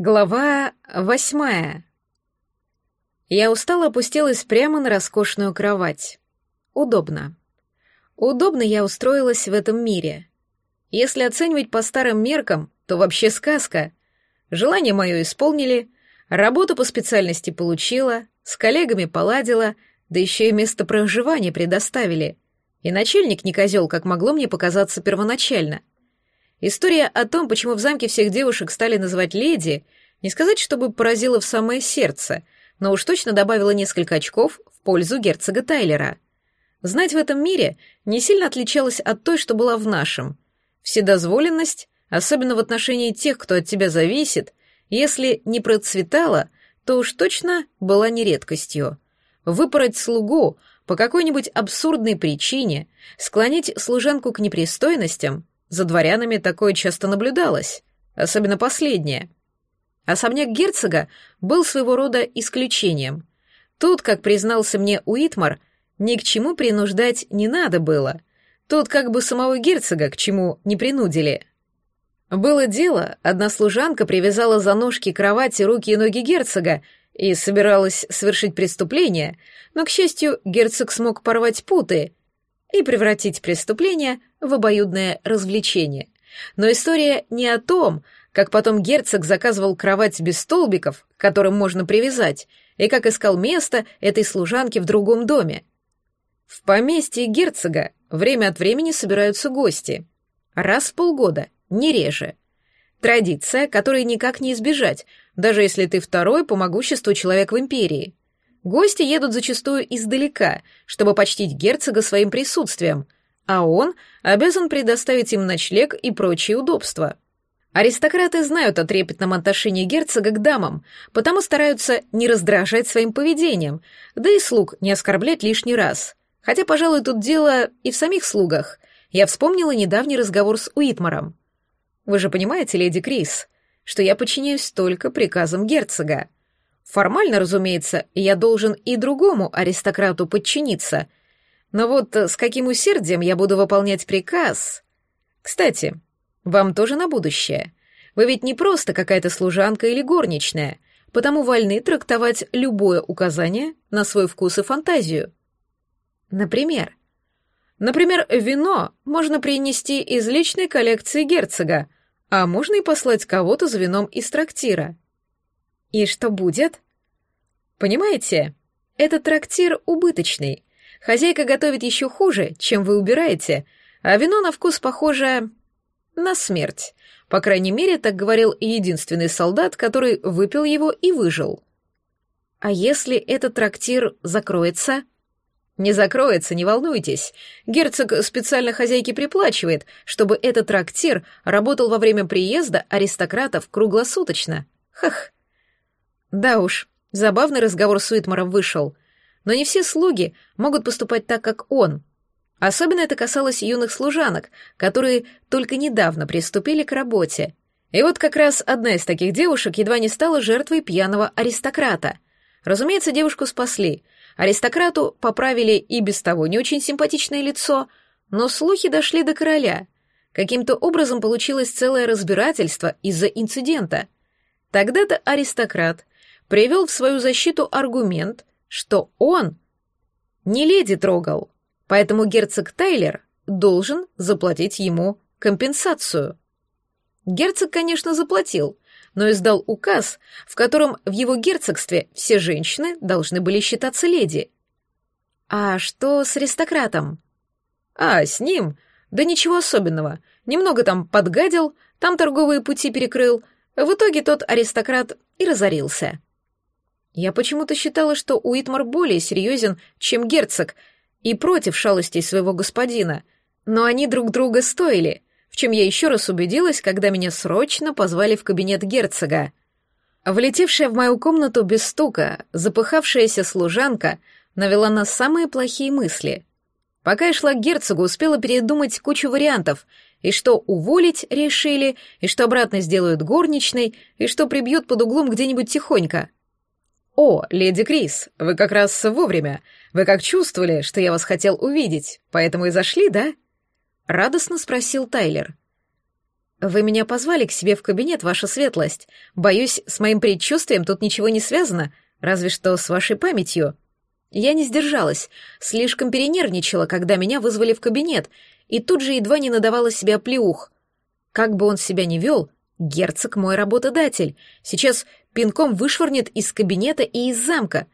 Глава восьмая. Я устало опустилась прямо на роскошную кровать. Удобно. Удобно я устроилась в этом мире. Если оценивать по старым меркам, то вообще сказка. Желание мое исполнили, работу по специальности получила, с коллегами поладила, да еще и место проживания предоставили. И начальник не козел, как могло мне показаться первоначально — История о том, почему в замке всех девушек стали называть леди, не сказать, чтобы поразила в самое сердце, но уж точно добавила несколько очков в пользу герцога Тайлера. Знать в этом мире не сильно отличалась от той, что была в нашем. Вседозволенность, особенно в отношении тех, кто от тебя зависит, если не процветала, то уж точно была не редкостью. Выпороть слугу по какой-нибудь абсурдной причине, склонить служанку к непристойностям за дворянами такое часто наблюдалось, особенно последнее. Особняк герцога был своего рода исключением. Тут, как признался мне Уитмар, ни к чему принуждать не надо было. Тут как бы самого герцога к чему не принудили. Было дело, одна служанка привязала за ножки кровати руки и ноги герцога и собиралась совершить преступление, но, к счастью, герцог смог порвать путы и превратить преступление в обоюдное развлечение. Но история не о том, как потом герцог заказывал кровать без столбиков, к которым можно привязать, и как искал место этой служанки в другом доме. В поместье герцога время от времени собираются гости. Раз в полгода, не реже. Традиция, которой никак не избежать, даже если ты второй по могуществу человек в империи. Гости едут зачастую издалека, чтобы почтить герцога своим присутствием, а он обязан предоставить им ночлег и прочие удобства. Аристократы знают о трепетном отношении герцога к дамам, потому стараются не раздражать своим поведением, да и слуг не оскорблять лишний раз. Хотя, пожалуй, тут дело и в самих слугах. Я вспомнила недавний разговор с Уитмаром. Вы же понимаете, леди Крис, что я подчиняюсь только приказам герцога. Формально, разумеется, я должен и другому аристократу подчиниться. Но вот с каким усердием я буду выполнять приказ... Кстати, вам тоже на будущее. Вы ведь не просто какая-то служанка или горничная, потому вольны трактовать любое указание на свой вкус и фантазию. Например, Например, вино можно принести из личной коллекции герцога, а можно и послать кого-то за вином из трактира. И что будет? Понимаете, этот трактир убыточный. Хозяйка готовит еще хуже, чем вы убираете, а вино на вкус похоже на смерть. По крайней мере, так говорил единственный солдат, который выпил его и выжил. А если этот трактир закроется? Не закроется, не волнуйтесь. Герцог специально хозяйке приплачивает, чтобы этот трактир работал во время приезда аристократов круглосуточно. Хах. Да уж, забавный разговор с Уитмаром вышел. Но не все слуги могут поступать так, как он. Особенно это касалось юных служанок, которые только недавно приступили к работе. И вот как раз одна из таких девушек едва не стала жертвой пьяного аристократа. Разумеется, девушку спасли. Аристократу поправили и без того не очень симпатичное лицо, но слухи дошли до короля. Каким-то образом получилось целое разбирательство из-за инцидента. Тогда-то аристократ привел в свою защиту аргумент, что он не леди трогал, поэтому герцог Тайлер должен заплатить ему компенсацию. Герцог, конечно, заплатил, но издал указ, в котором в его герцогстве все женщины должны были считаться леди. А что с аристократом? А, с ним? Да ничего особенного. Немного там подгадил, там торговые пути перекрыл. В итоге тот аристократ и разорился. Я почему-то считала, что Уитмар более серьезен, чем герцог, и против шалостей своего господина, но они друг друга стоили, в чем я еще раз убедилась, когда меня срочно позвали в кабинет герцога. Влетевшая в мою комнату без стука, запыхавшаяся служанка навела на самые плохие мысли. Пока я шла к герцогу, успела передумать кучу вариантов, и что уволить решили, и что обратно сделают горничной, и что прибьют под углом где-нибудь тихонько — «О, леди Крис, вы как раз вовремя. Вы как чувствовали, что я вас хотел увидеть, поэтому и зашли, да?» Радостно спросил Тайлер. «Вы меня позвали к себе в кабинет, ваша светлость. Боюсь, с моим предчувствием тут ничего не связано, разве что с вашей памятью». Я не сдержалась, слишком перенервничала, когда меня вызвали в кабинет, и тут же едва не надавала себе плеух. Как бы он себя ни вел, герцог мой работодатель. Сейчас пинком вышвырнет из кабинета и из замка.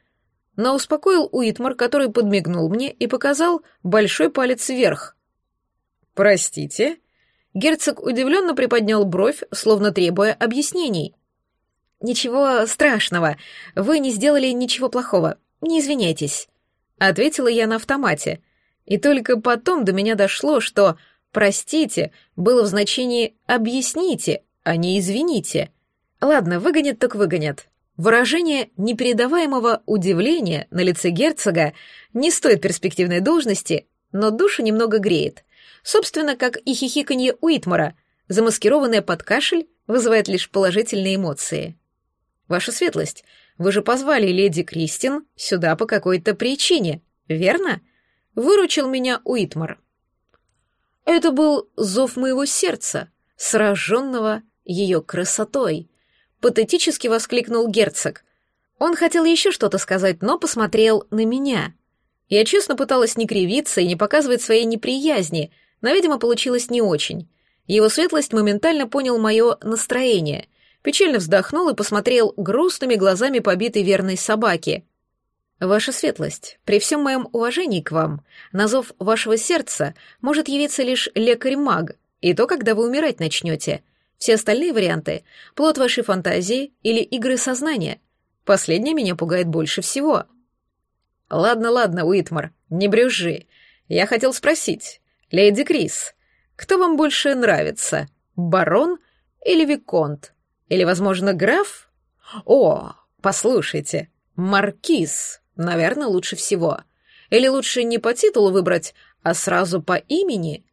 Но успокоил Уитмар, который подмигнул мне и показал большой палец вверх. «Простите?» Герцог удивленно приподнял бровь, словно требуя объяснений. «Ничего страшного. Вы не сделали ничего плохого. Не извиняйтесь», — ответила я на автомате. И только потом до меня дошло, что «простите» было в значении «объясните», а не «извините». Ладно, выгонят так выгонят. Выражение непередаваемого удивления на лице герцога не стоит перспективной должности, но душу немного греет. Собственно, как и хихиканье Уитмара, замаскированное под кашель вызывает лишь положительные эмоции. Ваша светлость, вы же позвали леди Кристин сюда по какой-то причине, верно? Выручил меня Уитмар. Это был зов моего сердца, сраженного ее красотой. Патетически воскликнул герцог. Он хотел еще что-то сказать, но посмотрел на меня. Я честно пыталась не кривиться и не показывать своей неприязни, но, видимо, получилось не очень. Его светлость моментально понял мое настроение, печально вздохнул и посмотрел грустными глазами побитой верной собаки. «Ваша светлость, при всем моем уважении к вам, на зов вашего сердца может явиться лишь лекарь-маг, и то, когда вы умирать начнете. Все остальные варианты — плод вашей фантазии или игры сознания. Последнее меня пугает больше всего». «Ладно, ладно, Уитмар, не брюжи. Я хотел спросить, леди Крис, кто вам больше нравится, барон или виконт? Или, возможно, граф? О, послушайте, маркиз, наверное, лучше всего. Или лучше не по титулу выбрать, а сразу по имени?»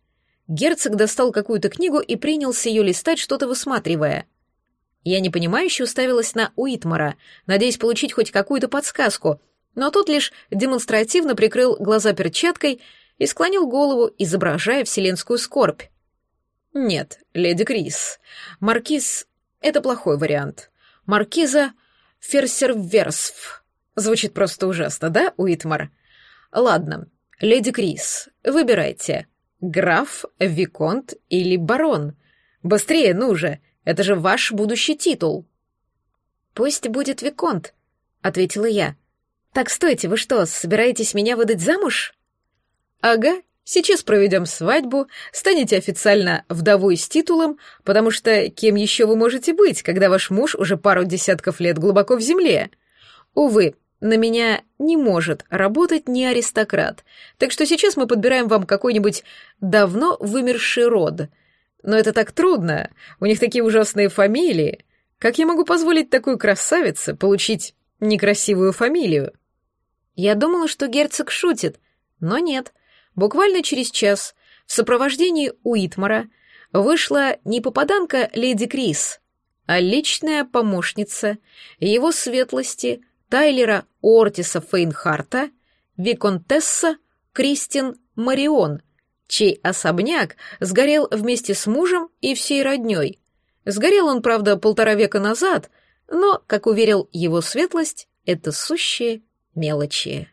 Герцог достал какую-то книгу и принялся ее листать, что-то высматривая. Я непонимающе уставилась на Уитмара, надеясь получить хоть какую-то подсказку — но тот лишь демонстративно прикрыл глаза перчаткой и склонил голову, изображая вселенскую скорбь. «Нет, леди Крис, маркиз — это плохой вариант. Маркиза Ферсерверсф. Звучит просто ужасно, да, Уитмар? Ладно, леди Крис, выбирайте. Граф, Виконт или Барон. Быстрее, ну же, это же ваш будущий титул». «Пусть будет Виконт», — ответила я. «Так стойте, вы что, собираетесь меня выдать замуж?» «Ага, сейчас проведем свадьбу, станете официально вдовой с титулом, потому что кем еще вы можете быть, когда ваш муж уже пару десятков лет глубоко в земле? Увы, на меня не может работать ни аристократ, так что сейчас мы подбираем вам какой-нибудь давно вымерший род. Но это так трудно, у них такие ужасные фамилии. Как я могу позволить такой красавице получить некрасивую фамилию?» Я думала, что герцог шутит, но нет. Буквально через час в сопровождении Уитмара вышла не попаданка леди Крис, а личная помощница его светлости Тайлера Ортиса Фейнхарта, виконтесса Кристин Марион, чей особняк сгорел вместе с мужем и всей роднёй. Сгорел он, правда, полтора века назад, но, как уверил его светлость, это сущее мелочи.